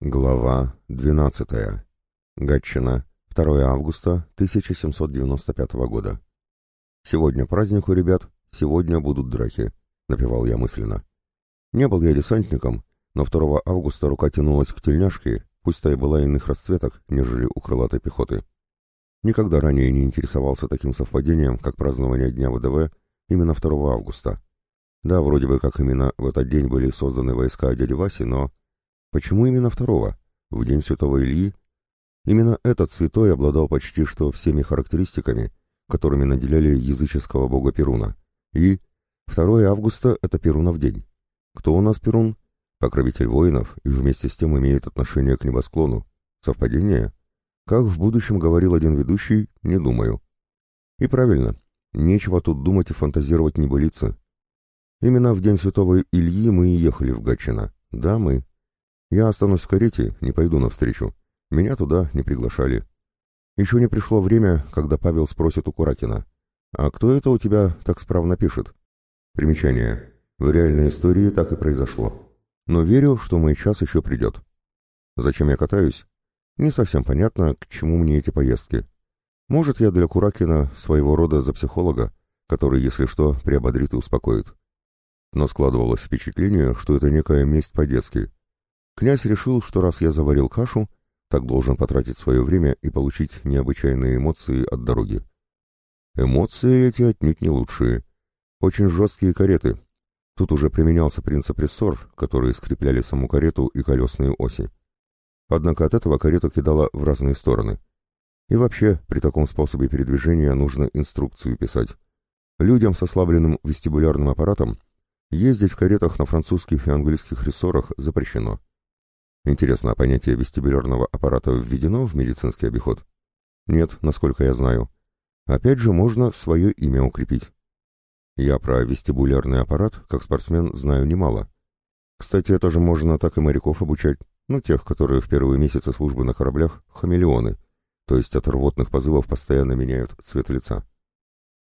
Глава 12. Гатчина. 2 августа 1795 года. «Сегодня праздник у ребят, сегодня будут драки», — напевал я мысленно. Не был я десантником, но 2 августа рука тянулась к тельняшке, пусть та и была иных расцветок, нежели у крылатой пехоты. Никогда ранее не интересовался таким совпадением, как празднование Дня ВДВ именно 2 августа. Да, вроде бы как именно в этот день были созданы войска дяди Васи, но Почему именно второго? В день святого Ильи? Именно этот святой обладал почти что всеми характеристиками, которыми наделяли языческого бога Перуна. И 2 августа — это Перунов день. Кто у нас Перун? Покровитель воинов и вместе с тем имеет отношение к небосклону. Совпадение? Как в будущем говорил один ведущий, не думаю. И правильно, нечего тут думать и фантазировать небылицы. Именно в день святого Ильи мы и ехали в Гатчино. Да, мы. Я останусь в карете, не пойду навстречу. Меня туда не приглашали. Еще не пришло время, когда Павел спросит у Куракина. «А кто это у тебя так справно пишет?» Примечание. В реальной истории так и произошло. Но верю, что мой час еще придет. Зачем я катаюсь? Не совсем понятно, к чему мне эти поездки. Может, я для Куракина своего рода за психолога, который, если что, приободрит и успокоит. Но складывалось впечатление, что это некая месть по-детски, Князь решил, что раз я заварил кашу, так должен потратить свое время и получить необычайные эмоции от дороги. Эмоции эти отнюдь не лучшие. Очень жесткие кареты. Тут уже применялся принцип рессор, которые скрепляли саму карету и колесные оси. Однако от этого карету кидало в разные стороны. И вообще, при таком способе передвижения нужно инструкцию писать. Людям с ослабленным вестибулярным аппаратом ездить в каретах на французских и английских рессорах запрещено. Интересно, а понятие вестибулярного аппарата введено в медицинский обиход? Нет, насколько я знаю. Опять же, можно свое имя укрепить. Я про вестибулярный аппарат, как спортсмен, знаю немало. Кстати, это же можно так и моряков обучать, ну, тех, которые в первые месяцы службы на кораблях — хамелеоны, то есть от рвотных позывов постоянно меняют цвет лица.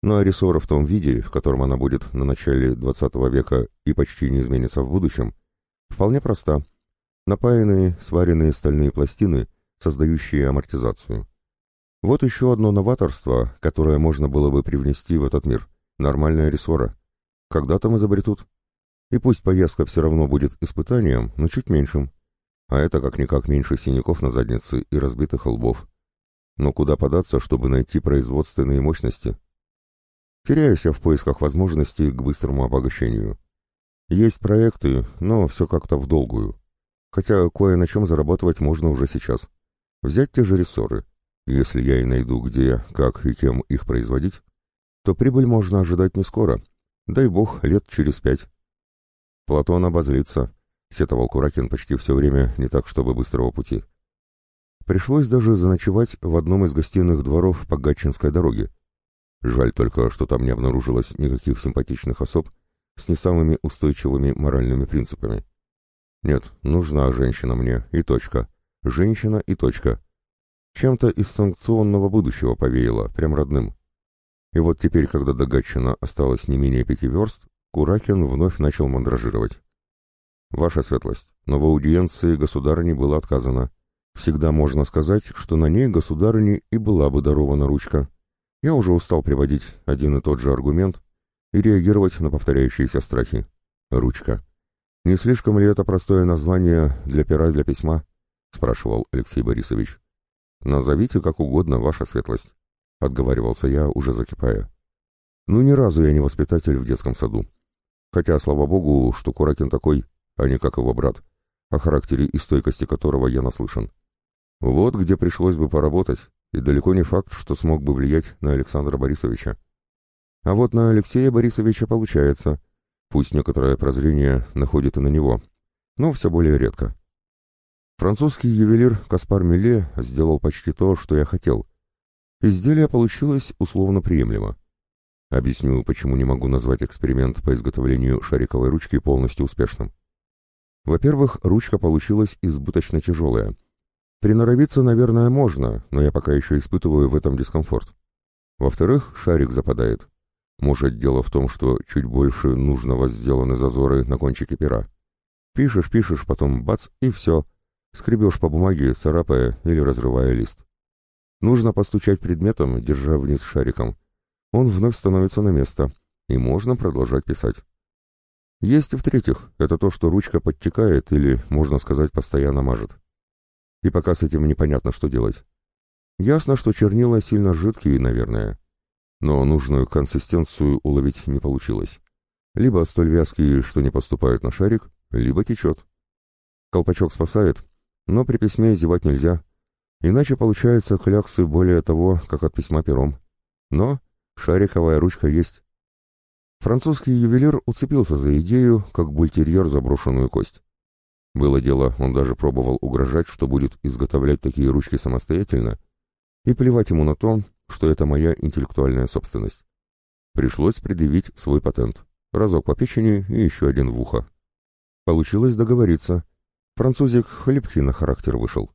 Ну а рессора в том виде, в котором она будет на начале 20 века и почти не изменится в будущем, вполне проста — напаянные, сваренные стальные пластины, создающие амортизацию. Вот еще одно новаторство, которое можно было бы привнести в этот мир. Нормальная рессора. Когда там изобретут? И пусть поездка все равно будет испытанием, но чуть меньшим. А это как-никак меньше синяков на заднице и разбитых лбов. Но куда податься, чтобы найти производственные мощности? Теряюсь я в поисках возможностей к быстрому обогащению. Есть проекты, но все как-то в долгую. Хотя кое на чем зарабатывать можно уже сейчас. Взять те же рессоры. Если я и найду, где, как и кем их производить, то прибыль можно ожидать не скоро. Дай бог, лет через пять. Платон обозлится, сетовал Куракин почти все время, не так чтобы быстрого пути. Пришлось даже заночевать в одном из гостиных дворов по Гатчинской дороге. Жаль только, что там не обнаружилось никаких симпатичных особ с не самыми устойчивыми моральными принципами. Нет, нужна женщина мне, и точка. Женщина и точка. Чем-то из санкционного будущего повеяло, прям родным. И вот теперь, когда до Гатчина осталось не менее пяти верст, Куракин вновь начал мандражировать. «Ваша светлость, но в аудиенции государыне было отказано. Всегда можно сказать, что на ней государыне и была бы дарована ручка. Я уже устал приводить один и тот же аргумент и реагировать на повторяющиеся страхи. Ручка. «Не слишком ли это простое название для пера для письма?» — спрашивал Алексей Борисович. «Назовите как угодно, ваша светлость», — отговаривался я, уже закипая. «Ну, ни разу я не воспитатель в детском саду. Хотя, слава богу, что Куракин такой, а не как его брат, о характере и стойкости которого я наслышан. Вот где пришлось бы поработать, и далеко не факт, что смог бы влиять на Александра Борисовича. А вот на Алексея Борисовича получается — Пусть некоторое прозрение находит и на него, но все более редко. Французский ювелир Каспар Милле сделал почти то, что я хотел. Изделие получилось условно приемлемо. Объясню, почему не могу назвать эксперимент по изготовлению шариковой ручки полностью успешным. Во-первых, ручка получилась избыточно тяжелая. Приноровиться, наверное, можно, но я пока еще испытываю в этом дискомфорт. Во-вторых, шарик западает. Может, дело в том, что чуть больше нужного сделаны зазоры на кончике пера. Пишешь, пишешь, потом бац, и все. скребешь по бумаге, царапая или разрывая лист. Нужно постучать предметом, держа вниз шариком. Он вновь становится на место, и можно продолжать писать. Есть и в-третьих, это то, что ручка подтекает или, можно сказать, постоянно мажет. И пока с этим непонятно, что делать. Ясно, что чернила сильно жидкие, наверное. Но нужную консистенцию уловить не получилось. Либо столь вязкие, что не поступают на шарик, либо течет. Колпачок спасает, но при письме зевать нельзя. Иначе получаются кляксы более того, как от письма пером. Но шариковая ручка есть. Французский ювелир уцепился за идею, как бультерьер за брошенную кость. Было дело, он даже пробовал угрожать, что будет изготовлять такие ручки самостоятельно, и плевать ему на то, что это моя интеллектуальная собственность. Пришлось предъявить свой патент. Разок по печени и еще один в ухо. Получилось договориться. Французик хлебкий на характер вышел.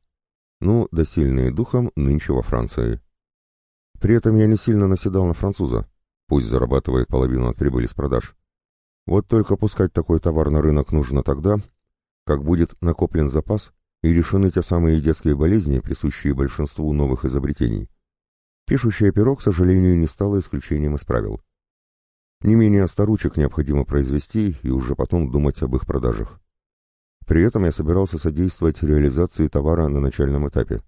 Ну, да сильные духом нынче во Франции. При этом я не сильно наседал на француза. Пусть зарабатывает половину от прибыли с продаж. Вот только пускать такой товар на рынок нужно тогда, как будет накоплен запас и решены те самые детские болезни, присущие большинству новых изобретений. Пишущее перо, к сожалению, не стало исключением из правил. Не менее ста необходимо произвести и уже потом думать об их продажах. При этом я собирался содействовать реализации товара на начальном этапе.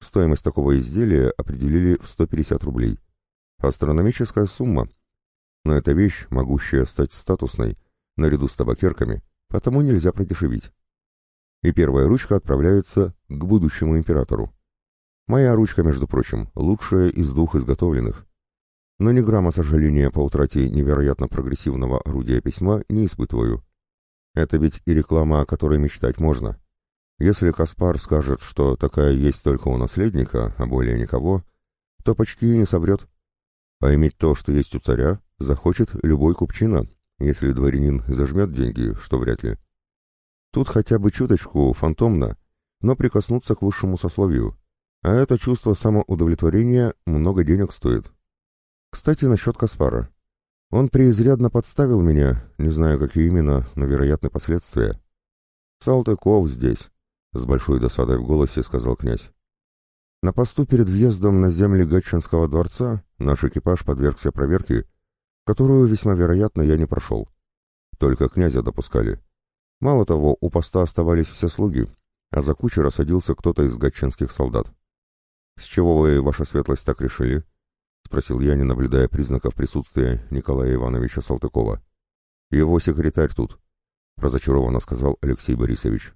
Стоимость такого изделия определили в 150 рублей. Астрономическая сумма. Но эта вещь, могущая стать статусной, наряду с табакерками, потому нельзя продешевить. И первая ручка отправляется к будущему императору. Моя ручка, между прочим, лучшая из двух изготовленных. Но ни грамма сожаления по утрате невероятно прогрессивного орудия письма не испытываю. Это ведь и реклама, о которой мечтать можно. Если Каспар скажет, что такая есть только у наследника, а более никого, то почти не соврет. А иметь то, что есть у царя, захочет любой купчина, если дворянин зажмет деньги, что вряд ли. Тут хотя бы чуточку фантомно, но прикоснуться к высшему сословию. А это чувство самоудовлетворения много денег стоит. Кстати, насчет Каспара. Он преизрядно подставил меня, не знаю, какие именно, но вероятны последствия. «Салтыков здесь», — с большой досадой в голосе сказал князь. На посту перед въездом на земли Гатчинского дворца наш экипаж подвергся проверке, которую, весьма вероятно, я не прошел. Только князя допускали. Мало того, у поста оставались все слуги, а за кучера садился кто-то из гатчинских солдат. «С чего вы, ваша светлость, так решили?» — спросил я, не наблюдая признаков присутствия Николая Ивановича Салтыкова. «Его секретарь тут», — разочарованно сказал Алексей Борисович.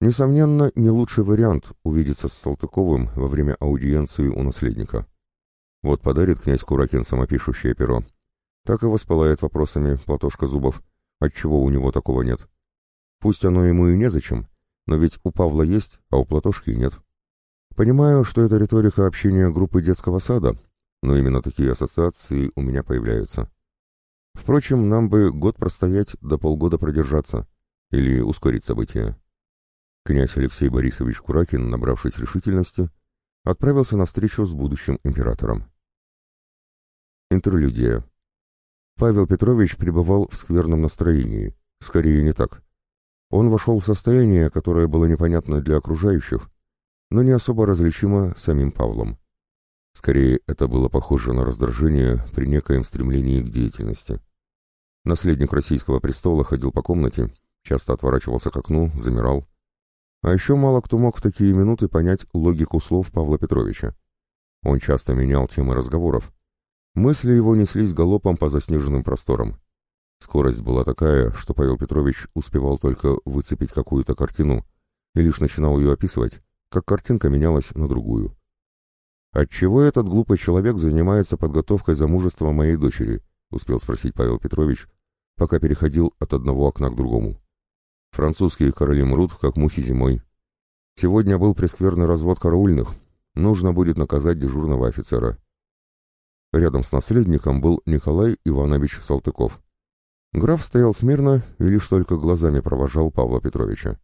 Несомненно, не лучший вариант увидеться с Салтыковым во время аудиенции у наследника. Вот подарит князь Куракин самопишущее перо. Так и воспылает вопросами Платошка Зубов, отчего у него такого нет. Пусть оно ему и незачем, но ведь у Павла есть, а у Платошки нет. Понимаю, что это риторика общения группы детского сада, но именно такие ассоциации у меня появляются. Впрочем, нам бы год простоять, до полгода продержаться, или ускорить события. Князь Алексей Борисович Куракин, набравшись решительности, отправился на встречу с будущим императором. Интерлюдия. Павел Петрович пребывал в скверном настроении, скорее не так. Он вошел в состояние, которое было непонятно для окружающих, но не особо различимо самим Павлом. Скорее, это было похоже на раздражение при некоем стремлении к деятельности. Наследник российского престола ходил по комнате, часто отворачивался к окну, замирал, а еще мало кто мог в такие минуты понять логику слов Павла Петровича. Он часто менял темы разговоров. Мысли его неслись галопом по заснеженным просторам. Скорость была такая, что Павел Петрович успевал только выцепить какую-то картину и лишь начинал ее описывать, как картинка менялась на другую. «Отчего этот глупый человек занимается подготовкой замужества моей дочери?» — успел спросить Павел Петрович, пока переходил от одного окна к другому. Французские короли мрут, как мухи зимой. Сегодня был прескверный развод караульных. Нужно будет наказать дежурного офицера. Рядом с наследником был Николай Иванович Салтыков. Граф стоял смирно и лишь только глазами провожал Павла Петровича.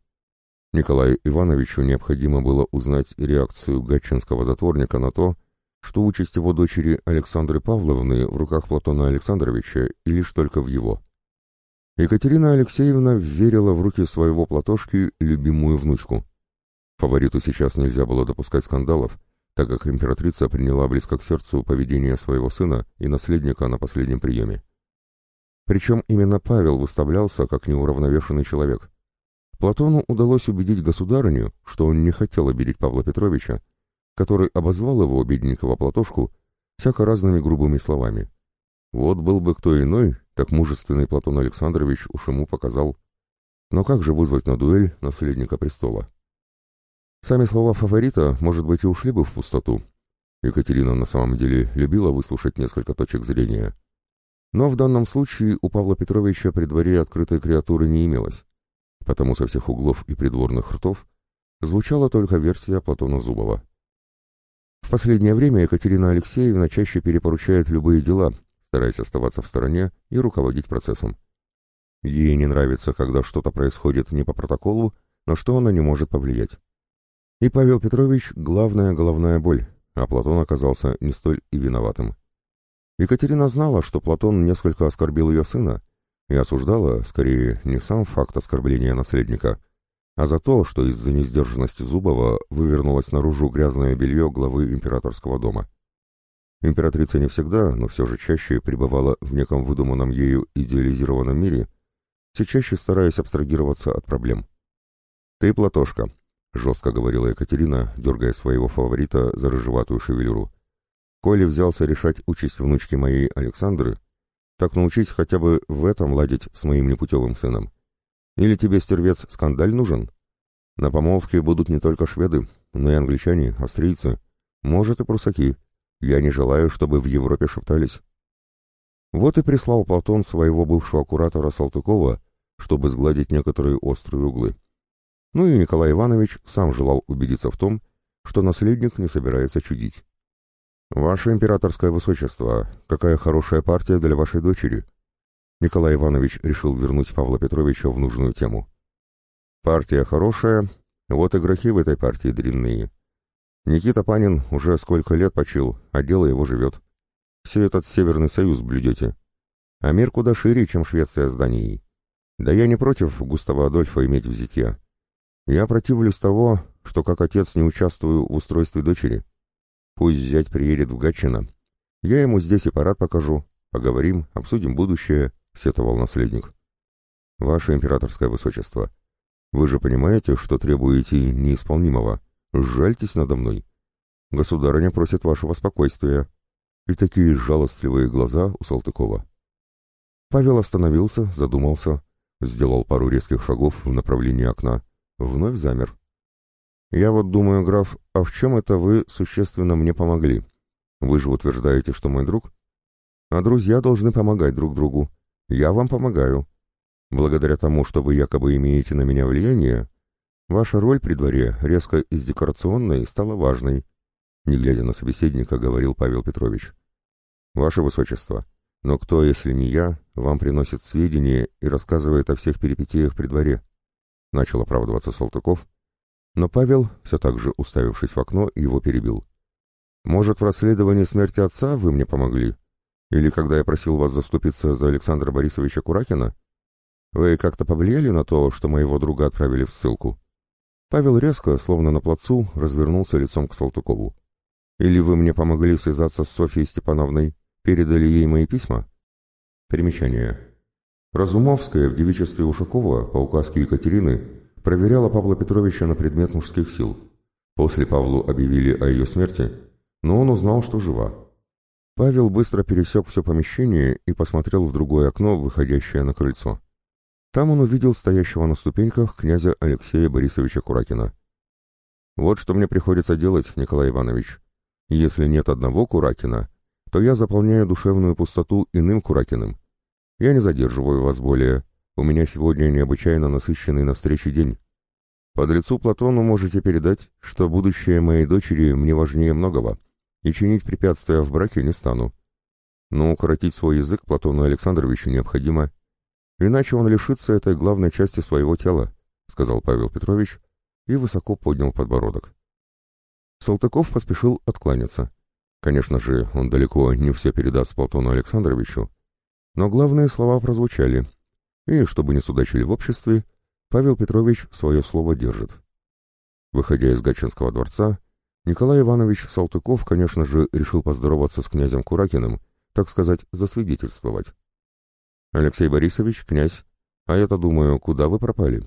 Николаю Ивановичу необходимо было узнать реакцию гатчинского затворника на то, что участь его дочери Александры Павловны в руках Платона Александровича и лишь только в его. Екатерина Алексеевна верила в руки своего Платошки любимую внучку. Фавориту сейчас нельзя было допускать скандалов, так как императрица приняла близко к сердцу поведение своего сына и наследника на последнем приеме. Причем именно Павел выставлялся как неуравновешенный человек. Платону удалось убедить государыню, что он не хотел обидеть Павла Петровича, который обозвал его, бедненького Платошку, всяко разными грубыми словами. Вот был бы кто иной, так мужественный Платон Александрович уж ему показал. Но как же вызвать на дуэль наследника престола? Сами слова фаворита, может быть, и ушли бы в пустоту. Екатерина на самом деле любила выслушать несколько точек зрения. Но в данном случае у Павла Петровича при дворе открытой креатуры не имелось, потому со всех углов и придворных ртов звучала только версия Платона Зубова. В последнее время Екатерина Алексеевна чаще перепоручает любые дела, стараясь оставаться в стороне и руководить процессом. Ей не нравится, когда что-то происходит не по протоколу, на что она не может повлиять. И Павел Петрович — главная головная боль, а Платон оказался не столь и виноватым. Екатерина знала, что Платон несколько оскорбил ее сына, и осуждала, скорее, не сам факт оскорбления наследника, а за то, что из-за несдержанности Зубова вывернулось наружу грязное белье главы императорского дома. Императрица не всегда, но все же чаще пребывала в неком выдуманном ею идеализированном мире, все чаще стараясь абстрагироваться от проблем. «Ты, Платошка», — жестко говорила Екатерина, дергая своего фаворита за рыжеватую шевелюру, «коли взялся решать участь внучки моей Александры, так научись хотя бы в этом ладить с моим непутевым сыном. Или тебе, стервец, скандаль нужен? На помолвке будут не только шведы, но и англичане, австрийцы, может и прусаки. Я не желаю, чтобы в Европе шептались. Вот и прислал Платон своего бывшего куратора Салтыкова, чтобы сгладить некоторые острые углы. Ну и Николай Иванович сам желал убедиться в том, что наследник не собирается чудить. «Ваше императорское высочество, какая хорошая партия для вашей дочери!» Николай Иванович решил вернуть Павла Петровича в нужную тему. «Партия хорошая, вот и грехи в этой партии дрянные. Никита Панин уже сколько лет почил, а дело его живет. Все этот Северный Союз блюдете. А мир куда шире, чем Швеция с Данией. Да я не против Густава Адольфа иметь в зятья. Я противлюсь того, что как отец не участвую в устройстве дочери. Пусть зять приедет в Гатчино. Я ему здесь и парад покажу. Поговорим, обсудим будущее, — сетовал наследник. «Ваше императорское высочество, вы же понимаете, что требуете неисполнимого. Жальтесь надо мной. Государыня просит вашего спокойствия». И такие жалостливые глаза у Салтыкова. Павел остановился, задумался, сделал пару резких шагов в направлении окна, вновь замер. «Я вот думаю, граф, а в чем это вы существенно мне помогли? Вы же утверждаете, что мой друг? А друзья должны помогать друг другу. Я вам помогаю. Благодаря тому, что вы якобы имеете на меня влияние, ваша роль при дворе резко из декорационной стала важной, не глядя на собеседника, говорил Павел Петрович. Ваше Высочество, но кто, если не я, вам приносит сведения и рассказывает о всех перипетиях при дворе? Начал оправдываться Салтыков, но Павел, все так же уставившись в окно, его перебил. Может, в расследовании смерти отца вы мне помогли? Или когда я просил вас заступиться за Александра Борисовича Куракина? Вы как-то повлияли на то, что моего друга отправили в ссылку?» Павел резко, словно на плацу, развернулся лицом к Салтыкову. «Или вы мне помогли связаться с Софьей Степановной, передали ей мои письма?» Примечание. Разумовская в девичестве Ушакова по указке Екатерины проверяла Павла Петровича на предмет мужских сил. После Павлу объявили о ее смерти, но он узнал, что жива. Павел быстро пересек все помещение и посмотрел в другое окно, выходящее на крыльцо. Там он увидел стоящего на ступеньках князя Алексея Борисовича Куракина. «Вот что мне приходится делать, Николай Иванович. Если нет одного Куракина, то я заполняю душевную пустоту иным Куракиным. Я не задерживаю вас более. У меня сегодня необычайно насыщенный на встрече день. Под лицу Платону можете передать, что будущее моей дочери мне важнее многого и чинить препятствия в браке не стану. Но укоротить свой язык Платону Александровичу необходимо, иначе он лишится этой главной части своего тела, сказал Павел Петрович и высоко поднял подбородок. Салтыков поспешил откланяться. Конечно же, он далеко не все передаст Платону Александровичу, но главные слова прозвучали, и, чтобы не судачили в обществе, Павел Петрович свое слово держит. Выходя из Гатчинского дворца, Николай Иванович Салтыков, конечно же, решил поздороваться с князем Куракиным, так сказать, засвидетельствовать. «Алексей Борисович, князь, а я-то думаю, куда вы пропали?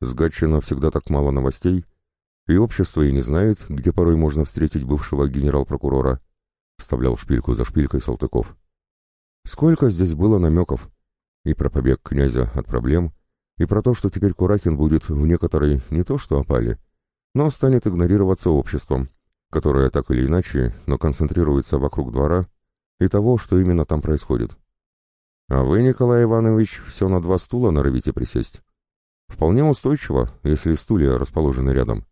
С Гатчина всегда так мало новостей, и общество и не знает, где порой можно встретить бывшего генерал-прокурора», вставлял шпильку за шпилькой Салтыков. Сколько здесь было намеков. И про побег князя от проблем, и про то, что теперь Куракин будет в некоторой не то что опали, но станет игнорироваться обществом, которое так или иначе, но концентрируется вокруг двора и того, что именно там происходит. А вы, Николай Иванович, все на два стула норовите присесть. Вполне устойчиво, если стулья расположены рядом.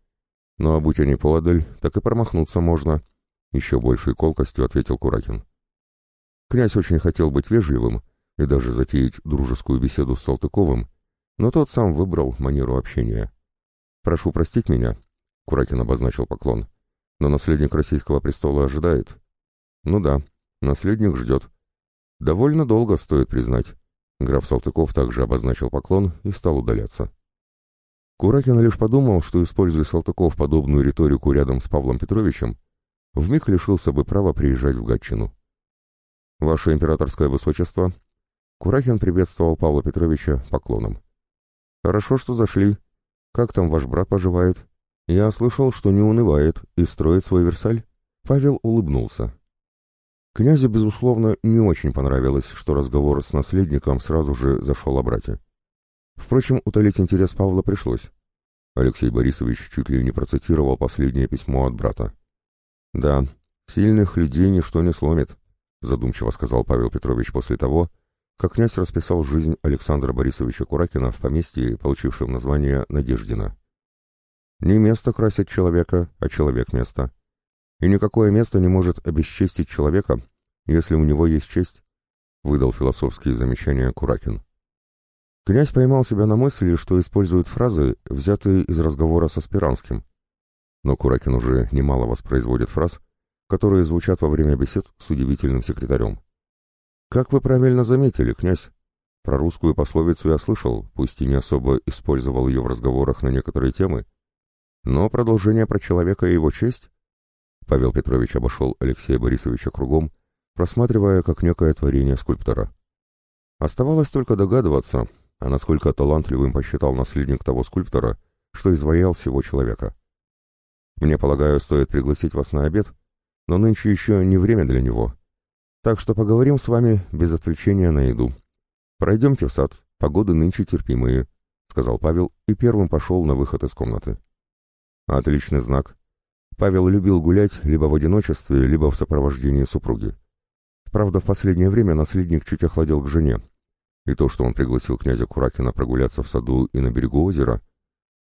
А будь они поодаль, так и промахнуться можно, — еще большей колкостью ответил Куракин. Князь очень хотел быть вежливым и даже затеять дружескую беседу с Салтыковым, но тот сам выбрал манеру общения. «Прошу простить меня», — Куракин обозначил поклон, — «но наследник российского престола ожидает». «Ну да, наследник ждет». «Довольно долго, стоит признать». Граф Салтыков также обозначил поклон и стал удаляться. Куракин лишь подумал, что, используя Салтыков подобную риторику рядом с Павлом Петровичем, вмиг лишился бы права приезжать в Гатчину. «Ваше императорское высочество!» Курахин приветствовал Павла Петровича поклоном. «Хорошо, что зашли. Как там ваш брат поживает? Я слышал, что не унывает и строит свой Версаль». Павел улыбнулся. Князю, безусловно, не очень понравилось, что разговор с наследником сразу же зашел о брате. Впрочем, утолить интерес Павла пришлось. Алексей Борисович чуть ли не процитировал последнее письмо от брата. «Да, сильных людей ничто не сломит задумчиво сказал Павел Петрович после того, как князь расписал жизнь Александра Борисовича Куракина в поместье, получившем название Надеждина. Не место красит человека, а человек место. И никакое место не может обесчестить человека, если у него есть честь, выдал философские замечания Куракин. Князь поймал себя на мысли, что использует фразы, взятые из разговора со Спиранским. Но Куракин уже немало воспроизводит фраз, которые звучат во время бесед с удивительным секретарем. Как вы правильно заметили, князь, про русскую пословицу я слышал, пусть и не особо использовал ее в разговорах на некоторые темы, но продолжение про человека и его честь... Павел Петрович обошел Алексея Борисовича кругом, просматривая как некое творение скульптора. Оставалось только догадываться, а насколько талантливым посчитал наследник того скульптора, что изваял всего человека. Мне, полагаю, стоит пригласить вас на обед, но нынче еще не время для него. Так что поговорим с вами без отвлечения на еду. Пройдемте в сад, погоды нынче терпимые», — сказал Павел и первым пошел на выход из комнаты. Отличный знак. Павел любил гулять либо в одиночестве, либо в сопровождении супруги. Правда, в последнее время наследник чуть охладел к жене, и то, что он пригласил князя Куракина прогуляться в саду и на берегу озера,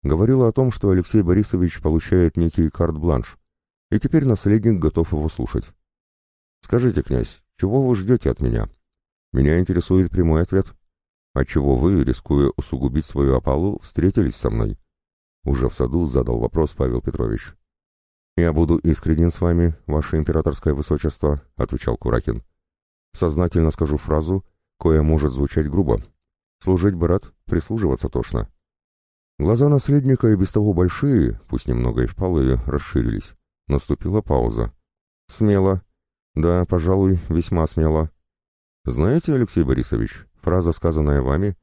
говорило о том, что Алексей Борисович получает некий карт-бланш, и теперь наследник готов его слушать. «Скажите, князь, чего вы ждете от меня? Меня интересует прямой ответ. Отчего вы, рискуя усугубить свою опалу, встретились со мной?» Уже в саду задал вопрос Павел Петрович. «Я буду искренен с вами, ваше императорское высочество», — отвечал Куракин. «Сознательно скажу фразу, кое может звучать грубо. Служить бы рад, прислуживаться тошно». Глаза наследника и без того большие, пусть немного и впалые, расширились. Наступила пауза. «Смело. Да, пожалуй, весьма смело. Знаете, Алексей Борисович, фраза, сказанная вами,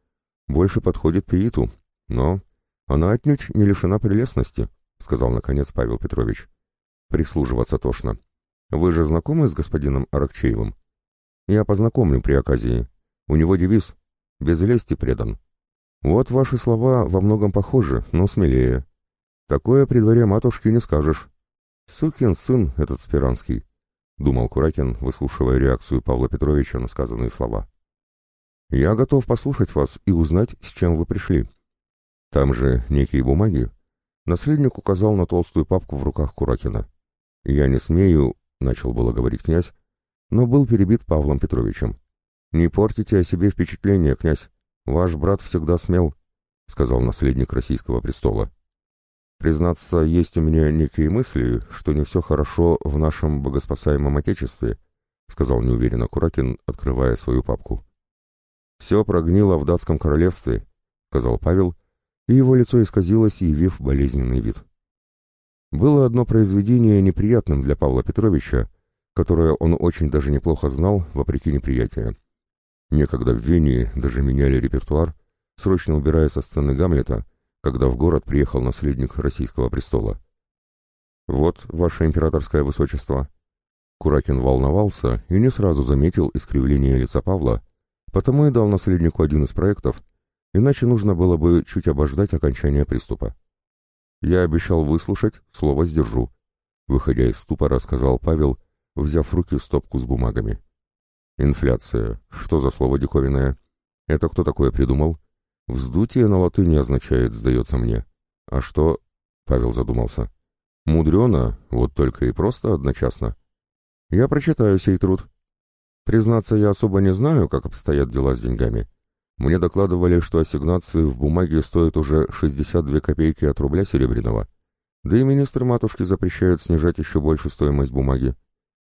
больше подходит Пииту, но она отнюдь не лишена прелестности», — сказал, наконец, Павел Петрович. «Прислуживаться тошно. Вы же знакомы с господином Аракчеевым? Я познакомлю при оказии. У него девиз «Без лести предан». Вот ваши слова во многом похожи, но смелее. Такое при дворе матушки не скажешь. «Сукин сын этот Спиранский», — думал Куракин, выслушивая реакцию Павла Петровича на сказанные слова. «Я готов послушать вас и узнать, с чем вы пришли. Там же некие бумаги». Наследник указал на толстую папку в руках Куракина. «Я не смею», — начал было говорить князь, но был перебит Павлом Петровичем. «Не портите о себе впечатление, князь. Ваш брат всегда смел», — сказал наследник российского престола. Признаться, есть у меня некие мысли, что не все хорошо в нашем богоспасаемом Отечестве, сказал неуверенно Куракин, открывая свою папку. Все прогнило в датском королевстве, сказал Павел, и его лицо исказилось, явив болезненный вид. Было одно произведение неприятным для Павла Петровича, которое он очень даже неплохо знал, вопреки неприятия. Некогда в Вене даже меняли репертуар, срочно убирая со сцены Гамлета, когда в город приехал наследник российского престола. «Вот, ваше императорское высочество». Куракин волновался и не сразу заметил искривление лица Павла, потому и дал наследнику один из проектов, иначе нужно было бы чуть обождать окончания приступа. «Я обещал выслушать, слово сдержу», — выходя из ступора, сказал Павел, взяв в руки стопку с бумагами. «Инфляция. Что за слово диковинное? Это кто такое придумал?» «Вздутие на латыни означает, сдается мне». «А что?» — Павел задумался. «Мудрено, вот только и просто одночасно». «Я прочитаю сей труд». «Признаться, я особо не знаю, как обстоят дела с деньгами. Мне докладывали, что ассигнации в бумаге стоят уже 62 копейки от рубля серебряного. Да и министр матушки запрещает снижать еще больше стоимость бумаги.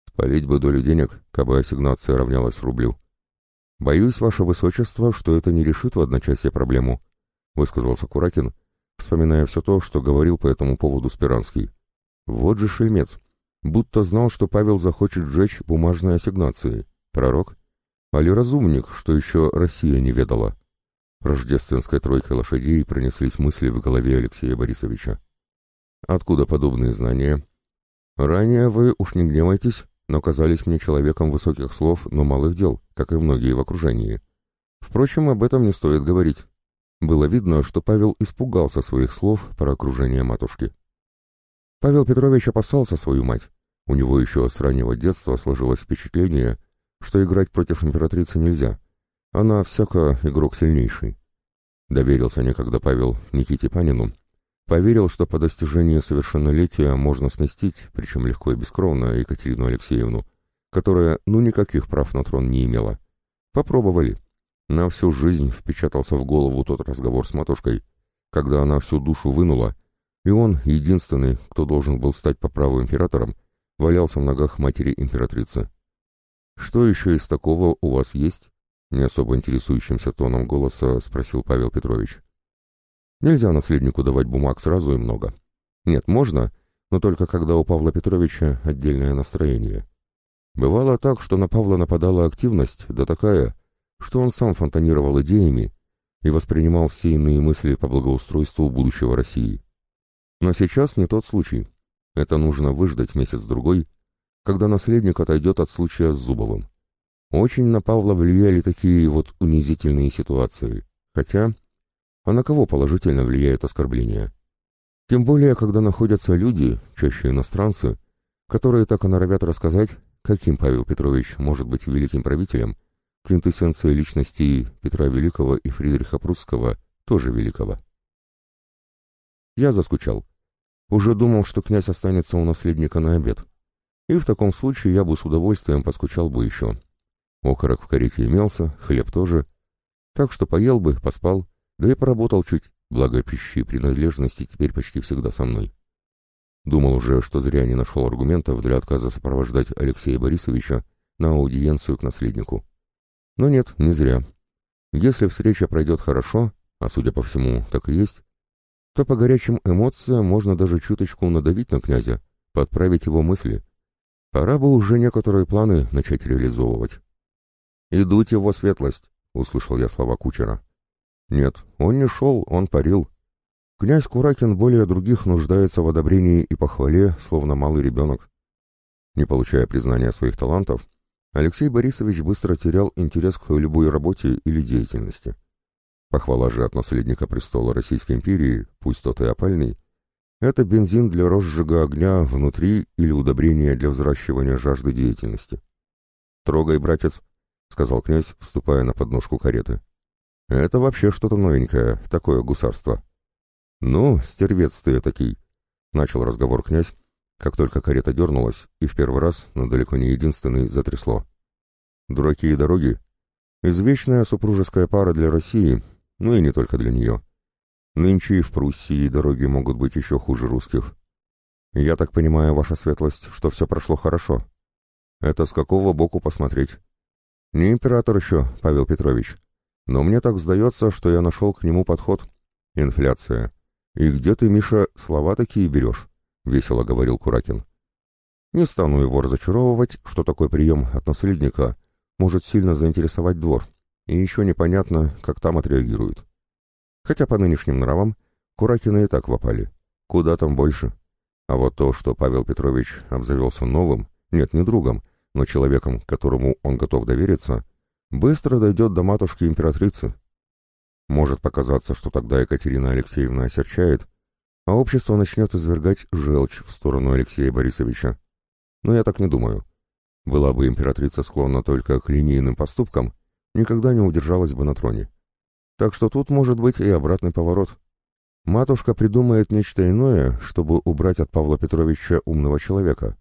Спалить бы долю денег, кабы ассигнация равнялась рублю. «Боюсь, ваше высочество, что это не решит в одночасье проблему», — высказался Куракин, вспоминая все то, что говорил по этому поводу Спиранский. «Вот же шельмец! Будто знал, что Павел захочет сжечь бумажные ассигнации. Пророк? Али разумник, что еще Россия не ведала?» Рождественской тройкой лошадей пронеслись мысли в голове Алексея Борисовича. «Откуда подобные знания?» «Ранее вы, уж не гневайтесь, но казались мне человеком высоких слов, но малых дел, как и многие в окружении. Впрочем, об этом не стоит говорить. Было видно, что Павел испугался своих слов про окружение матушки. Павел Петрович опасался свою мать. У него еще с раннего детства сложилось впечатление, что играть против императрицы нельзя. Она всяко игрок сильнейший. Доверился некогда Павел Никите Панину, Поверил, что по достижении совершеннолетия можно сместить, причем легко и бескровно, Екатерину Алексеевну, которая ну никаких прав на трон не имела. Попробовали. На всю жизнь впечатался в голову тот разговор с матушкой, когда она всю душу вынула, и он, единственный, кто должен был стать по праву императором, валялся в ногах матери императрицы. «Что еще из такого у вас есть?» — не особо интересующимся тоном голоса спросил Павел Петрович. Нельзя наследнику давать бумаг сразу и много. Нет, можно, но только когда у Павла Петровича отдельное настроение. Бывало так, что на Павла нападала активность, да такая, что он сам фонтанировал идеями и воспринимал все иные мысли по благоустройству будущего России. Но сейчас не тот случай. Это нужно выждать месяц-другой, когда наследник отойдет от случая с Зубовым. Очень на Павла влияли такие вот унизительные ситуации. Хотя а на кого положительно влияют оскорбления? Тем более, когда находятся люди, чаще иностранцы, которые так и норовят рассказать, каким Павел Петрович может быть великим правителем, квинтэссенция личностей Петра Великого и Фридриха Прусского, тоже великого. Я заскучал. Уже думал, что князь останется у наследника на обед. И в таком случае я бы с удовольствием поскучал бы еще. Окорок в карете имелся, хлеб тоже. Так что поел бы, поспал, да и поработал чуть, благо пищи и принадлежности теперь почти всегда со мной. Думал уже, что зря не нашел аргументов для отказа сопровождать Алексея Борисовича на аудиенцию к наследнику. Но нет, не зря. Если встреча пройдет хорошо, а судя по всему, так и есть, то по горячим эмоциям можно даже чуточку надавить на князя, подправить его мысли. Пора бы уже некоторые планы начать реализовывать. «Идут его светлость», — услышал я слова кучера. Нет, он не шел, он парил. Князь Куракин более других нуждается в одобрении и похвале, словно малый ребенок. Не получая признания своих талантов, Алексей Борисович быстро терял интерес к любой работе или деятельности. Похвала же от наследника престола Российской империи, пусть тот и опальный, это бензин для розжига огня внутри или удобрение для взращивания жажды деятельности. «Трогай, братец», — сказал князь, вступая на подножку кареты. Это вообще что-то новенькое, такое гусарство. Ну, стервец ты этакий, — начал разговор князь, как только карета дернулась, и в первый раз, но далеко не единственный, затрясло. Дураки и дороги — извечная супружеская пара для России, ну и не только для нее. Нынче и в Пруссии дороги могут быть еще хуже русских. Я так понимаю, ваша светлость, что все прошло хорошо. Это с какого боку посмотреть? Не император еще, Павел Петрович, но мне так сдается, что я нашел к нему подход. Инфляция. И где ты, Миша, слова такие берешь? — весело говорил Куракин. «Не стану его разочаровывать, что такой прием от наследника может сильно заинтересовать двор, и еще непонятно, как там отреагируют. Хотя по нынешним нравам Куракины и так вопали. Куда там больше? А вот то, что Павел Петрович обзавелся новым, нет, не другом, но человеком, которому он готов довериться, быстро дойдет до матушки-императрицы. Может показаться, что тогда Екатерина Алексеевна осерчает, а общество начнет извергать желчь в сторону Алексея Борисовича. Но я так не думаю. Была бы императрица склонна только к линейным поступкам, никогда не удержалась бы на троне. Так что тут может быть и обратный поворот. Матушка придумает нечто иное, чтобы убрать от Павла Петровича умного человека.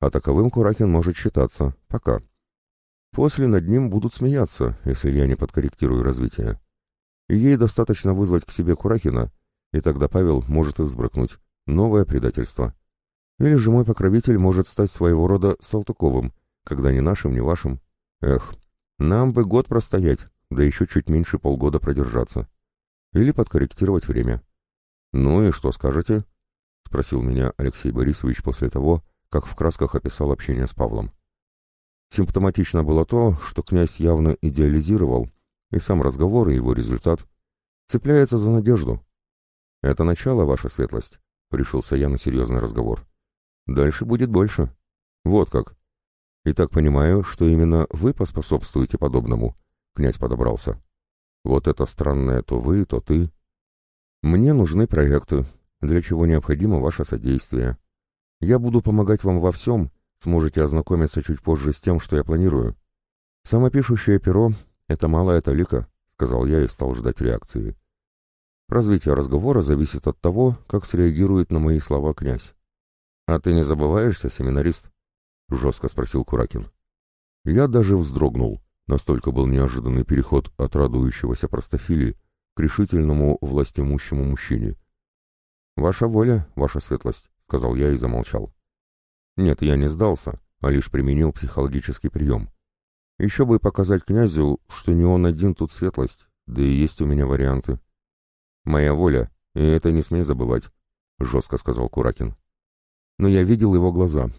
А таковым Куракин может считаться. Пока. После над ним будут смеяться, если я не подкорректирую развитие. И ей достаточно вызвать к себе Куракина, и тогда Павел может избракнуть. Новое предательство. Или же мой покровитель может стать своего рода Салтыковым, когда ни нашим, ни вашим. Эх, нам бы год простоять, да еще чуть меньше полгода продержаться. Или подкорректировать время. «Ну и что скажете?» — спросил меня Алексей Борисович после того, как в красках описал общение с Павлом. Симптоматично было то, что князь явно идеализировал, и сам разговор и его результат цепляется за надежду. «Это начало, ваша светлость», — решился я на серьезный разговор. «Дальше будет больше. Вот как. И так понимаю, что именно вы поспособствуете подобному», — князь подобрался. «Вот это странное то вы, то ты. Мне нужны проекты, для чего необходимо ваше содействие. Я буду помогать вам во всем, сможете ознакомиться чуть позже с тем, что я планирую. Самопишущее перо — это малая талика, сказал я и стал ждать реакции. Развитие разговора зависит от того, как среагирует на мои слова князь. «А ты не забываешься, семинарист?» — жестко спросил Куракин. Я даже вздрогнул, настолько был неожиданный переход от радующегося простофили к решительному властимущему мужчине. «Ваша воля, ваша светлость», — сказал я и замолчал. Нет, я не сдался, а лишь применил психологический прием. Еще бы показать князю, что не он один тут светлость, да и есть у меня варианты. «Моя воля, и это не смей забывать», — жестко сказал Куракин. Но я видел его глаза.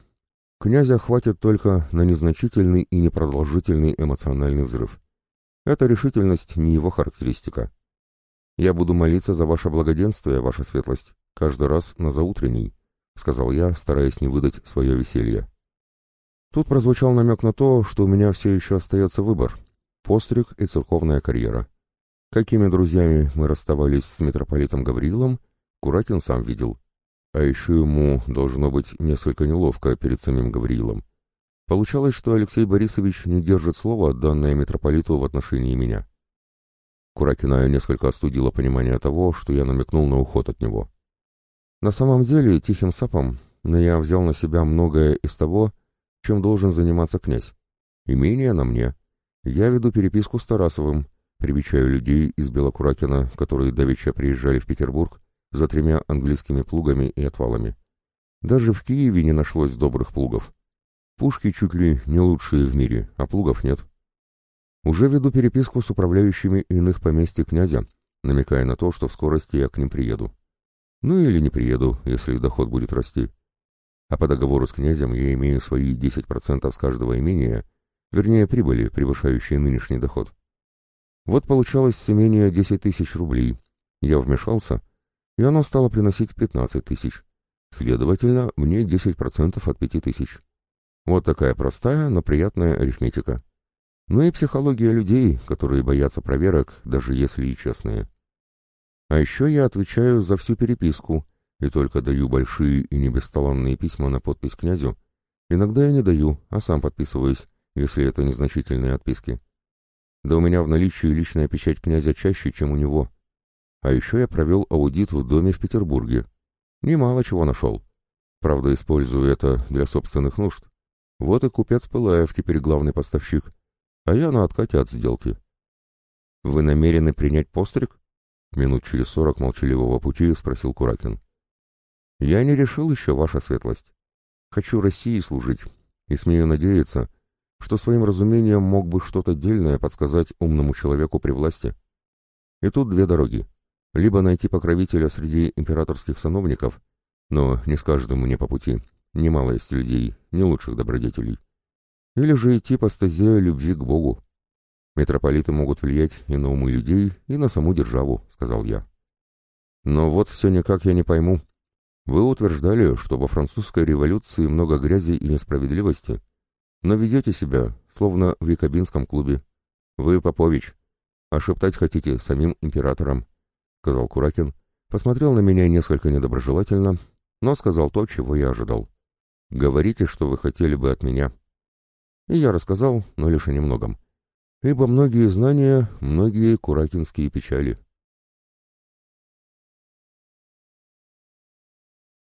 Князя хватит только на незначительный и непродолжительный эмоциональный взрыв. Эта решительность не его характеристика. Я буду молиться за ваше благоденствие, ваша светлость, каждый раз на заутренний, — сказал я, стараясь не выдать свое веселье. Тут прозвучал намек на то, что у меня все еще остается выбор — постриг и церковная карьера. Какими друзьями мы расставались с митрополитом Гавриилом, Куракин сам видел. А еще ему должно быть несколько неловко перед самим Гавриилом. Получалось, что Алексей Борисович не держит слова, данное митрополиту в отношении меня. Куракина несколько остудило понимание того, что я намекнул на уход от него. На самом деле, тихим сапом, но я взял на себя многое из того, чем должен заниматься князь. Имение на мне. Я веду переписку с Тарасовым, Привечаю людей из Белокуракина, которые давеча приезжали в Петербург за тремя английскими плугами и отвалами. Даже в Киеве не нашлось добрых плугов. Пушки чуть ли не лучшие в мире, а плугов нет. Уже веду переписку с управляющими иных поместьй князя, намекая на то, что в скорости я к ним приеду. Ну или не приеду, если доход будет расти. А по договору с князем я имею свои 10% с каждого имения, вернее прибыли, превышающие нынешний доход. Вот получалось с имения 10 тысяч рублей. Я вмешался, и оно стало приносить 15 тысяч. Следовательно, мне 10% от 5 тысяч. Вот такая простая, но приятная арифметика. Ну и психология людей, которые боятся проверок, даже если и честные. А еще я отвечаю за всю переписку, и только даю большие и не письма на подпись князю. Иногда я не даю, а сам подписываюсь, если это незначительные отписки. Да у меня в наличии личная печать князя чаще, чем у него. А еще я провел аудит в доме в Петербурге. Немало чего нашел. Правда, использую это для собственных нужд. Вот и купец Пылаев теперь главный поставщик. А я на откате от сделки. «Вы намерены принять постриг?» Минут через сорок молчаливого пути спросил Куракин. «Я не решил еще, ваша светлость. Хочу России служить, и смею надеяться, что своим разумением мог бы что-то дельное подсказать умному человеку при власти. И тут две дороги. Либо найти покровителя среди императорских сановников, Но не с каждым мне по пути. Немало есть людей, не лучших добродетелей. Или же идти по стезе любви к Богу. Митрополиты могут влиять и на умы людей, и на саму державу, — сказал я. Но вот все никак я не пойму. Вы утверждали, что во французской революции много грязи и несправедливости, но ведете себя, словно в якобинском клубе. Вы, Попович, а шептать хотите самим императором, — сказал Куракин, посмотрел на меня несколько недоброжелательно, но сказал то, чего я ожидал. «Говорите, что вы хотели бы от меня». И я рассказал, но лишь о немногом. Ибо многие знания, многие куракинские печали —